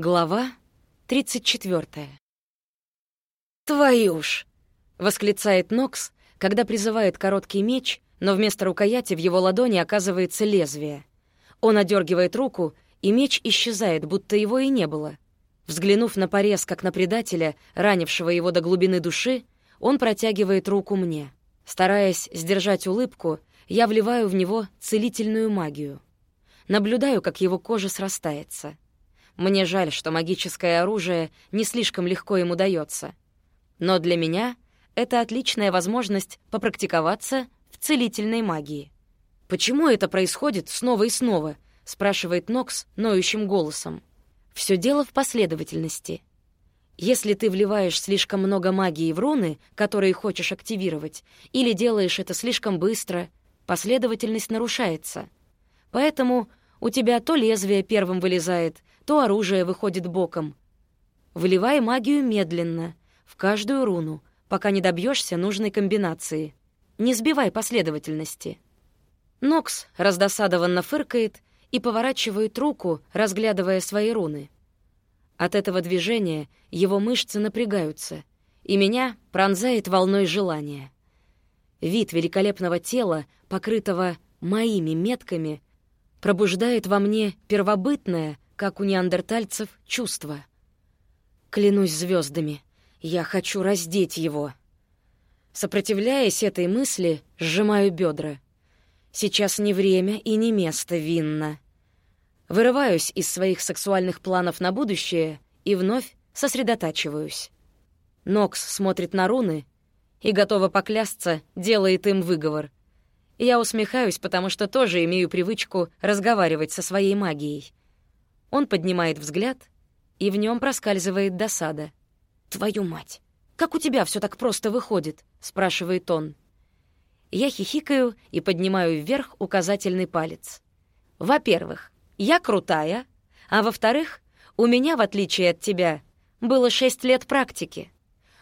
Глава 34. «Твою ж!» — восклицает Нокс, когда призывает короткий меч, но вместо рукояти в его ладони оказывается лезвие. Он одергивает руку, и меч исчезает, будто его и не было. Взглянув на порез, как на предателя, ранившего его до глубины души, он протягивает руку мне. Стараясь сдержать улыбку, я вливаю в него целительную магию. Наблюдаю, как его кожа срастается — мне жаль, что магическое оружие не слишком легко ему дается. Но для меня это отличная возможность попрактиковаться в целительной магии. «Почему это происходит снова и снова?» — спрашивает Нокс ноющим голосом. Все дело в последовательности. Если ты вливаешь слишком много магии в руны, которые хочешь активировать, или делаешь это слишком быстро, последовательность нарушается. Поэтому у тебя то лезвие первым вылезает, то оружие выходит боком. Выливай магию медленно, в каждую руну, пока не добьешься нужной комбинации. Не сбивай последовательности. Нокс раздосадованно фыркает и поворачивает руку, разглядывая свои руны. От этого движения его мышцы напрягаются, и меня пронзает волной желания. Вид великолепного тела, покрытого моими метками, пробуждает во мне первобытное — как у неандертальцев, чувство. Клянусь звездами, я хочу раздеть его. Сопротивляясь этой мысли, сжимаю бедра. Сейчас не время и не место винно. Вырываюсь из своих сексуальных планов на будущее и вновь сосредотачиваюсь. Нокс смотрит на руны и, готова поклясться, делает им выговор. Я усмехаюсь, потому что тоже имею привычку разговаривать со своей магией. Он поднимает взгляд, и в нем проскальзывает досада. «Твою мать! Как у тебя все так просто выходит?» — спрашивает он. Я хихикаю и поднимаю вверх указательный палец. «Во-первых, я крутая, а во-вторых, у меня, в отличие от тебя, было шесть лет практики.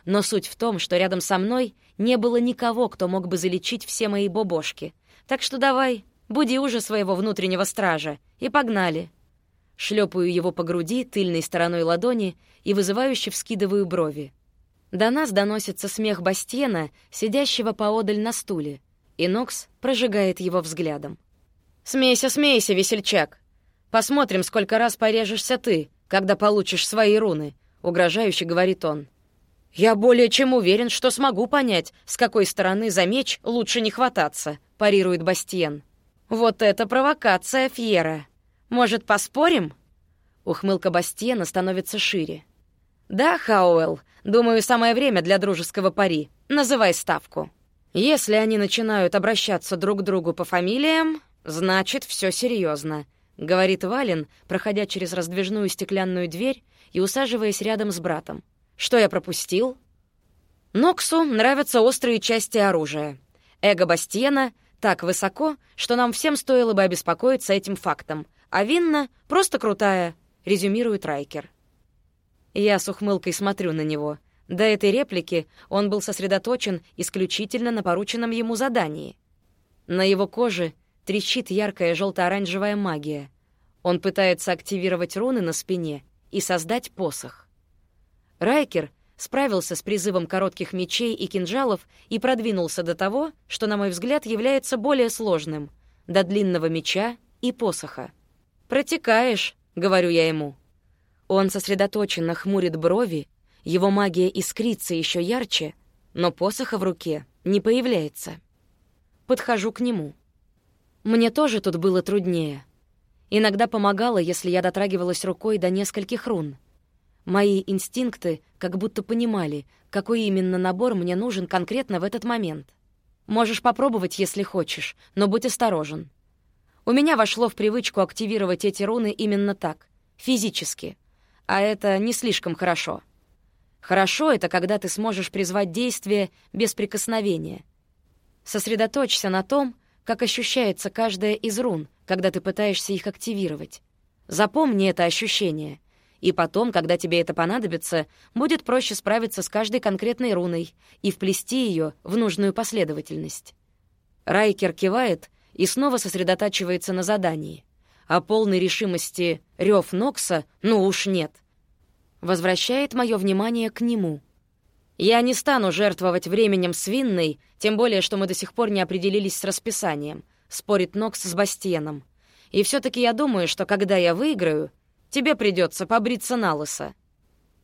Но суть в том, что рядом со мной не было никого, кто мог бы залечить все мои бобошки. Так что давай, буди уже своего внутреннего стража, и погнали. Шлепаю его по груди тыльной стороной ладони и вызывающе вскидываю брови. До нас доносится смех Бастиена, сидящего поодаль на стуле, и Нокс прожигает его взглядом. «Смейся, смейся, весельчак! Посмотрим, сколько раз порежешься ты, когда получишь свои руны», — угрожающе говорит он. «Я более чем уверен, что смогу понять, с какой стороны за меч лучше не хвататься», — парирует Бастиен. «Вот это провокация, Фьера!» Может, поспорим?» Ухмылка Бастиена становится шире. «Да, Хауэлл, думаю, самое время для дружеского пари. Называй ставку. Если они начинают обращаться друг к другу по фамилиям, значит, все серьезно, говорит Вален, проходя через раздвижную стеклянную дверь и усаживаясь рядом с братом. «Что я пропустил?» Ноксу нравятся острые части оружия. Эго Бастиена так высоко, что нам всем стоило бы обеспокоиться этим фактом, а Винна просто крутая», — резюмирует Райкер. Я с ухмылкой смотрю на него. До этой реплики он был сосредоточен исключительно на порученном ему задании. На его коже трещит яркая желто-оранжевая магия. Он пытается активировать руны на спине и создать посох. Райкер справился с призывом коротких мечей и кинжалов и продвинулся до того, что, на мой взгляд, является более сложным — до длинного меча и посоха. «Протекаешь», — говорю я ему. Он сосредоточенно хмурит брови, его магия искрится еще ярче, но посоха в руке не появляется. Подхожу к нему. Мне тоже тут было труднее. Иногда помогало, если я дотрагивалась рукой до нескольких рун. Мои инстинкты как будто понимали, какой именно набор мне нужен конкретно в этот момент. Можешь попробовать, если хочешь, но будь осторожен. У меня вошло в привычку активировать эти руны именно так, физически. А это не слишком хорошо. Хорошо — это когда ты сможешь призвать действие без прикосновения. Сосредоточься на том, как ощущается каждая из рун, когда ты пытаешься их активировать. Запомни это ощущение. И потом, когда тебе это понадобится, будет проще справиться с каждой конкретной руной и вплести ее в нужную последовательность. Райкер кивает и снова сосредотачивается на задании. А полной решимости рев Нокса ну уж нет. возвращает мое внимание к нему. Я не стану жертвовать временем с Винной, тем более, что мы до сих пор не определились с расписанием, спорит Нокс с Бастиеном. И все таки я думаю, что когда я выиграю, тебе придется побриться на лысо.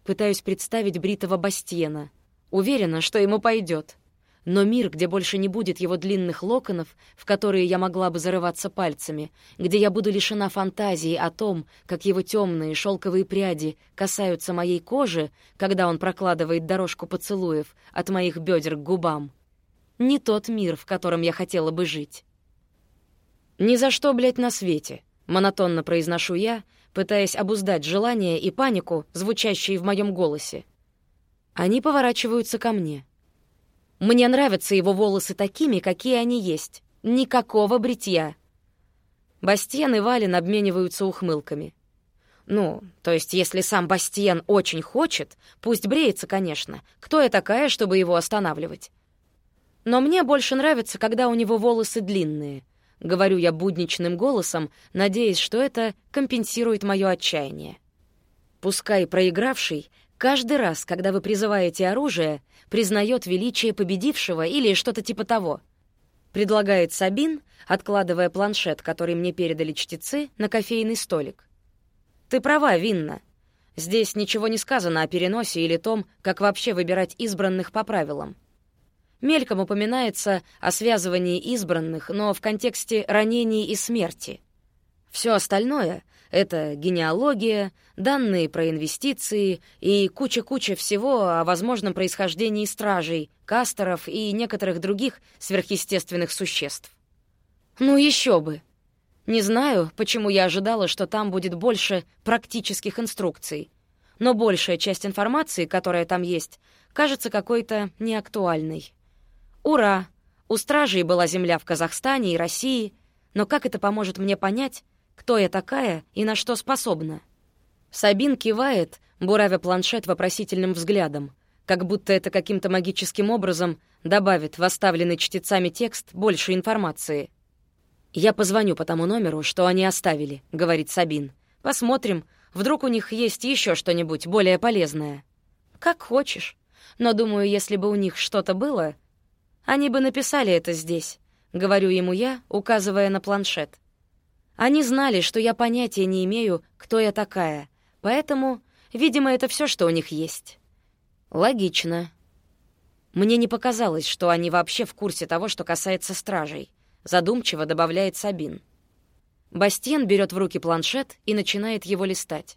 Пытаюсь представить бритого Бастиена. Уверена, что ему пойдет. Но мир, где больше не будет его длинных локонов, в которые я могла бы зарываться пальцами, где я буду лишена фантазии о том, как его темные шелковые пряди касаются моей кожи, когда он прокладывает дорожку поцелуев от моих бедер к губам. Не тот мир, в котором я хотела бы жить. «Ни за что, блядь, на свете», — монотонно произношу я, пытаясь обуздать желание и панику, звучащие в моем голосе. Они поворачиваются ко мне — мне нравятся его волосы такими, какие они есть. Никакого бритья. Бастиен и Вален обмениваются ухмылками. Ну, то есть, если сам Бастиен очень хочет, пусть бреется, конечно. Кто я такая, чтобы его останавливать? Но мне больше нравится, когда у него волосы длинные. Говорю я будничным голосом, надеясь, что это компенсирует мое отчаяние. Пускай проигравший Каждый раз, когда вы призываете оружие, признает величие победившего или что-то типа того. Предлагает Сабин, откладывая планшет, который мне передали чтецы, на кофейный столик. Ты права, Винна. Здесь ничего не сказано о переносе или том, как вообще выбирать избранных по правилам. Мельком упоминается о связывании избранных, но в контексте ранений и смерти. Все остальное это генеалогия, данные про инвестиции и куча-куча всего о возможном происхождении стражей, кастеров и некоторых других сверхъестественных существ. Ну еще бы! Не знаю, почему я ожидала, что там будет больше практических инструкций, но большая часть информации, которая там есть, кажется какой-то неактуальной. Ура! У стражей была земля в Казахстане и России, но как это поможет мне понять, кто я такая и на что способна. Сабин кивает, буравя планшет вопросительным взглядом, как будто это каким-то магическим образом добавит в оставленный чтецами текст больше информации. «Я позвоню по тому номеру, что они оставили», — говорит Сабин. «Посмотрим, вдруг у них есть еще что-нибудь более полезное». «Как хочешь. Но, думаю, если бы у них что-то было, они бы написали это здесь», — говорю ему я, указывая на планшет. Они знали, что я понятия не имею, кто я такая, поэтому, видимо, это все, что у них есть. Логично. Мне не показалось, что они вообще в курсе того, что касается стражей. Задумчиво добавляет Сабин. Бастиен берет в руки планшет и начинает его листать.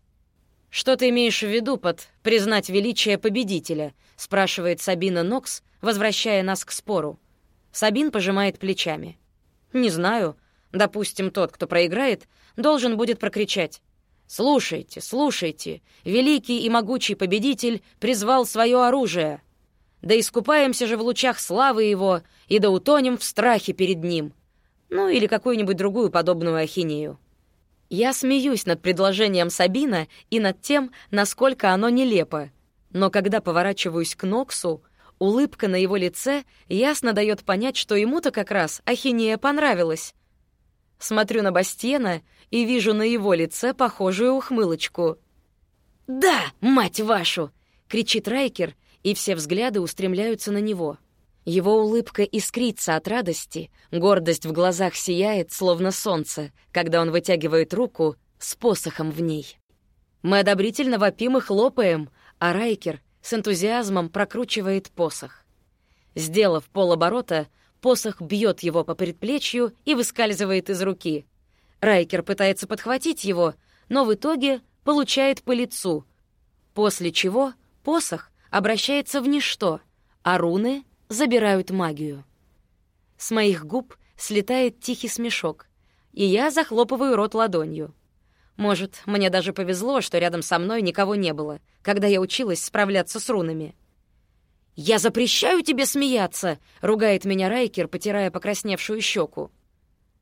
«Что ты имеешь в виду под «признать величие победителя»?» — спрашивает Сабина Нокс, возвращая нас к спору. Сабин пожимает плечами. «Не знаю. Допустим, тот, кто проиграет, должен будет прокричать. «Слушайте, слушайте, великий и могучий победитель призвал свое оружие. Да искупаемся же в лучах славы его, и да утонем в страхе перед ним». Ну или какую-нибудь другую подобную ахинею. Я смеюсь над предложением Сабина и над тем, насколько оно нелепо. Но когда поворачиваюсь к Ноксу, улыбка на его лице ясно дает понять, что ему-то как раз ахинея понравилась. Смотрю на Бастена и вижу на его лице похожую ухмылочку. «Да, мать вашу!» — кричит Райкер, и все взгляды устремляются на него. Его улыбка искрится от радости, гордость в глазах сияет, словно солнце, когда он вытягивает руку с посохом в ней. Мы одобрительно вопим и хлопаем, а Райкер с энтузиазмом прокручивает посох. Сделав полоборота, Посох бьет его по предплечью и выскальзывает из руки. Райкер пытается подхватить его, но в итоге получает по лицу, после чего посох обращается в ничто, а руны забирают магию. С моих губ слетает тихий смешок, и я захлопываю рот ладонью. Может, мне даже повезло, что рядом со мной никого не было, когда я училась справляться с рунами. «Я запрещаю тебе смеяться!» — ругает меня Райкер, потирая покрасневшую щеку.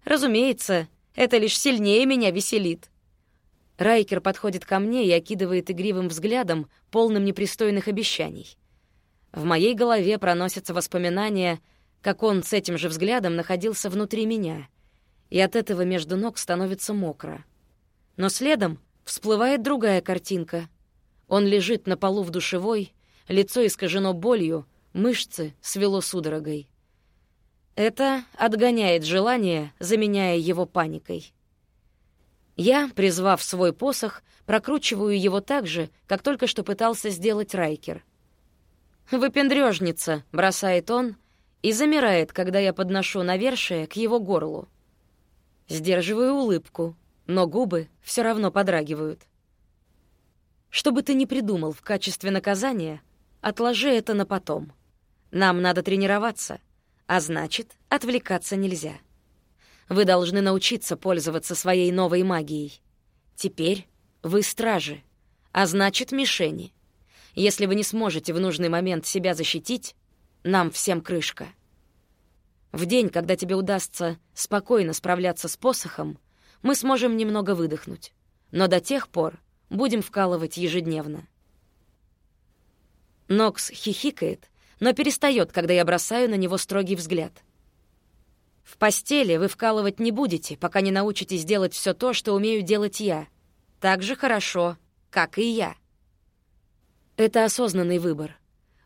«Разумеется, это лишь сильнее меня веселит». Райкер подходит ко мне и окидывает игривым взглядом, полным непристойных обещаний. В моей голове проносятся воспоминания, как он с этим же взглядом находился внутри меня, и от этого между ног становится мокро. Но следом всплывает другая картинка. Он лежит на полу в душевой, лицо искажено болью, мышцы свело судорогой. Это отгоняет желание, заменяя его паникой. Я, призвав свой посох, прокручиваю его так же, как только что пытался сделать Райкер. «Выпендрёжница», — бросает он, и замирает, когда я подношу навершие к его горлу. Сдерживаю улыбку, но губы все равно подрагивают. Что бы ты ни придумал в качестве наказания, отложи это на потом. Нам надо тренироваться, а значит, отвлекаться нельзя. Вы должны научиться пользоваться своей новой магией. Теперь вы стражи, а значит, мишени. Если вы не сможете в нужный момент себя защитить, нам всем крышка. В день, когда тебе удастся спокойно справляться с посохом, мы сможем немного выдохнуть. Но до тех пор Будем вкалывать ежедневно. Нокс хихикает, но перестает, когда я бросаю на него строгий взгляд. В постели вы вкалывать не будете, пока не научитесь делать все то, что умею делать я. Так же хорошо, как и я. Это осознанный выбор.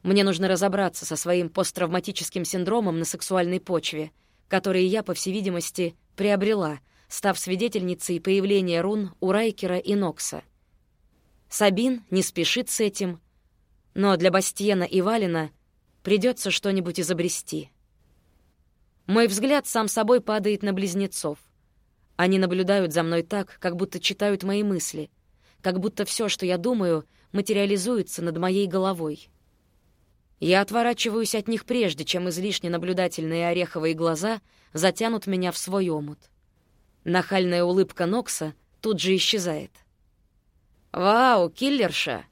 Мне нужно разобраться со своим посттравматическим синдромом на сексуальной почве, который я, по всей видимости, приобрела, став свидетельницей появления рун у Райкера и Нокса — Сабин не спешит с этим, но для Бастиена и Валина придется что-нибудь изобрести. Мой взгляд сам собой падает на близнецов. Они наблюдают за мной так, как будто читают мои мысли, как будто все, что я думаю, материализуется над моей головой. Я отворачиваюсь от них прежде, чем излишне наблюдательные ореховые глаза затянут меня в свой омут. Нахальная улыбка Нокса тут же исчезает — «Вау, киллерша!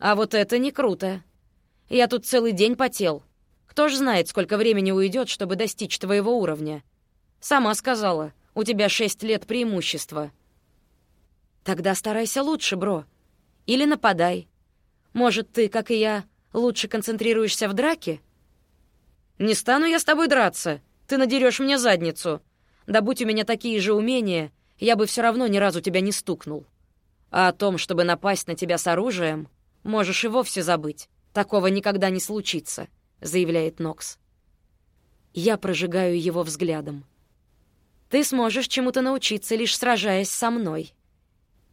А вот это не круто! Я тут целый день потел. Кто ж знает, сколько времени уйдет, чтобы достичь твоего уровня? Сама сказала, у тебя шесть лет преимущества». «Тогда старайся лучше, бро. Или нападай. Может, ты, как и я, лучше концентрируешься в драке?» «Не стану я с тобой драться. Ты надерешь мне задницу. Да будь у меня такие же умения, я бы все равно ни разу тебя не стукнул». А о том, чтобы напасть на тебя с оружием, можешь и вовсе забыть. Такого никогда не случится», — заявляет Нокс. Я прожигаю его взглядом. «Ты сможешь чему-то научиться, лишь сражаясь со мной.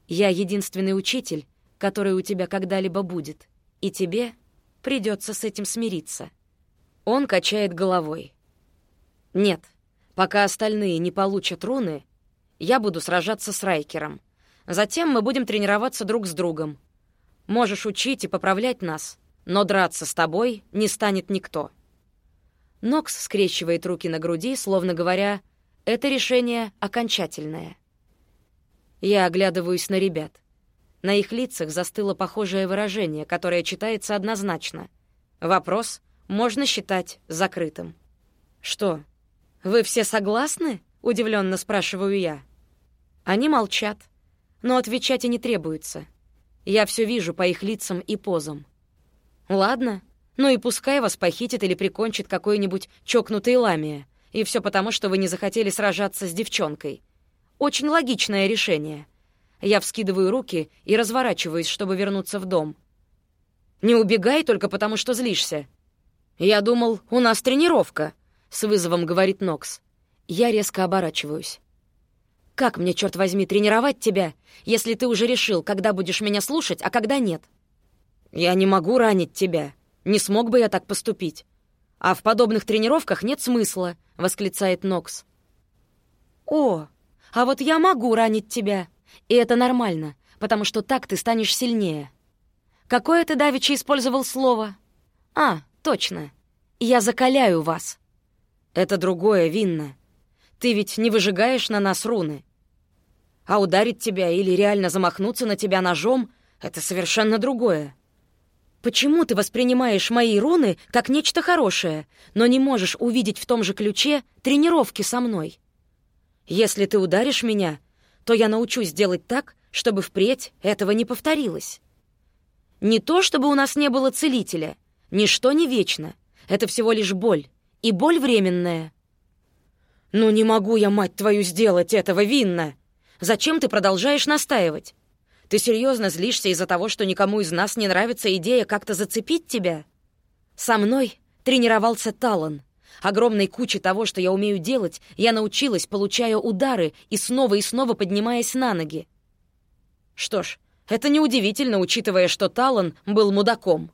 Я единственный учитель, который у тебя когда-либо будет, и тебе придется с этим смириться». Он качает головой. «Нет, пока остальные не получат руны, я буду сражаться с Райкером. Затем мы будем тренироваться друг с другом. Можешь учить и поправлять нас, но драться с тобой не станет никто». Нокс скрещивает руки на груди, словно говоря, «Это решение окончательное». Я оглядываюсь на ребят. На их лицах застыло похожее выражение, которое читается однозначно. Вопрос можно считать закрытым. «Что, вы все согласны?» — удивленно спрашиваю я. Они молчат но отвечать и не требуется. Я все вижу по их лицам и позам. Ладно, ну и пускай вас похитит или прикончит какой-нибудь чокнутый ламия, и все потому, что вы не захотели сражаться с девчонкой. Очень логичное решение. Я вскидываю руки и разворачиваюсь, чтобы вернуться в дом. «Не убегай только потому, что злишься». «Я думал, у нас тренировка», — с вызовом говорит Нокс. Я резко оборачиваюсь. Как мне, черт возьми, тренировать тебя, если ты уже решил, когда будешь меня слушать, а когда нет? Я не могу ранить тебя. Не смог бы я так поступить. А в подобных тренировках нет смысла, восклицает Нокс. О, а вот я могу ранить тебя. И это нормально, потому что так ты станешь сильнее. Какое ты давеча использовал слово? А, точно. Я закаляю вас. Это другое, Винна. Ты ведь не выжигаешь на нас руны. А ударить тебя или реально замахнуться на тебя ножом — это совершенно другое. Почему ты воспринимаешь мои руны как нечто хорошее, но не можешь увидеть в том же ключе тренировки со мной? Если ты ударишь меня, то я научусь делать так, чтобы впредь этого не повторилось. Не то, чтобы у нас не было целителя. Ничто не вечно. Это всего лишь боль. И боль временная. «Ну не могу я, мать твою, сделать этого, Винна!» Зачем ты продолжаешь настаивать? Ты серьезно злишься из-за того, что никому из нас не нравится идея как-то зацепить тебя? Со мной тренировался Талан. Огромной куче того, что я умею делать, я научилась, получая удары и снова и снова поднимаясь на ноги. Что ж, это неудивительно, учитывая, что Талан был мудаком.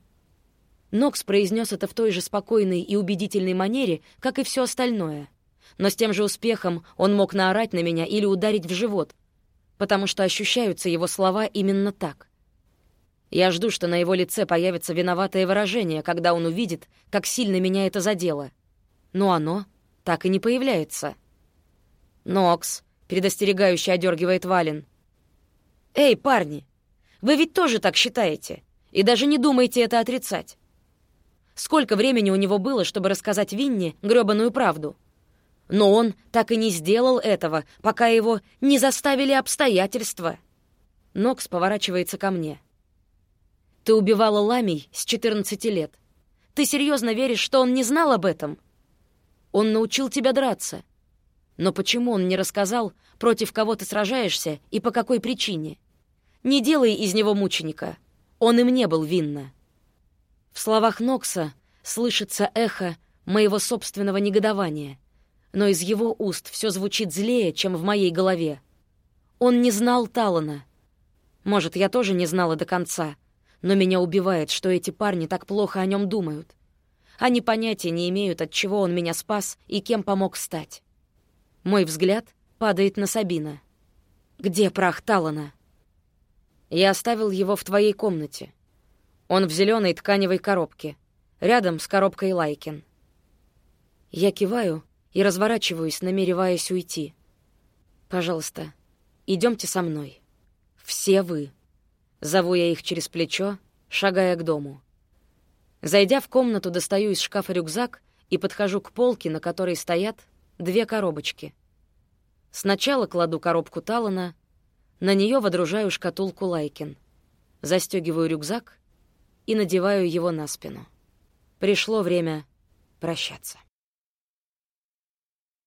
Нокс произнес это в той же спокойной и убедительной манере, как и все остальное. Но с тем же успехом он мог наорать на меня или ударить в живот, потому что ощущаются его слова именно так. Я жду, что на его лице появится виноватое выражение, когда он увидит, как сильно меня это задело. Но оно так и не появляется. «Нокс», — предостерегающе одергивает Вален. «Эй, парни, вы ведь тоже так считаете, и даже не думаете это отрицать. Сколько времени у него было, чтобы рассказать Винни грёбаную правду? Но он так и не сделал этого, пока его не заставили обстоятельства. Нокс поворачивается ко мне. «Ты убивала Ламий с 14 лет. Ты серьезно веришь, что он не знал об этом? Он научил тебя драться. Но почему он не рассказал, против кого ты сражаешься и по какой причине? Не делай из него мученика. Он и мне был винно». В словах Нокса слышится эхо моего собственного негодования, но из его уст все звучит злее, чем в моей голове. Он не знал Талана. Может, я тоже не знала до конца, но меня убивает, что эти парни так плохо о нем думают. Они понятия не имеют, от чего он меня спас и кем помог стать. Мой взгляд падает на Сабина. «Где прах Талана?» «Я оставил его в твоей комнате», он в зеленой тканевой коробке, рядом с коробкой Лайкин. Я киваю и разворачиваюсь, намереваясь уйти. «Пожалуйста, идемте со мной. Все вы». Зову я их через плечо, шагая к дому. Зайдя в комнату, достаю из шкафа рюкзак и подхожу к полке, на которой стоят две коробочки. Сначала кладу коробку Талана, на нее водружаю шкатулку Лайкин. Застегиваю рюкзак и надеваю его на спину. Пришло время прощаться.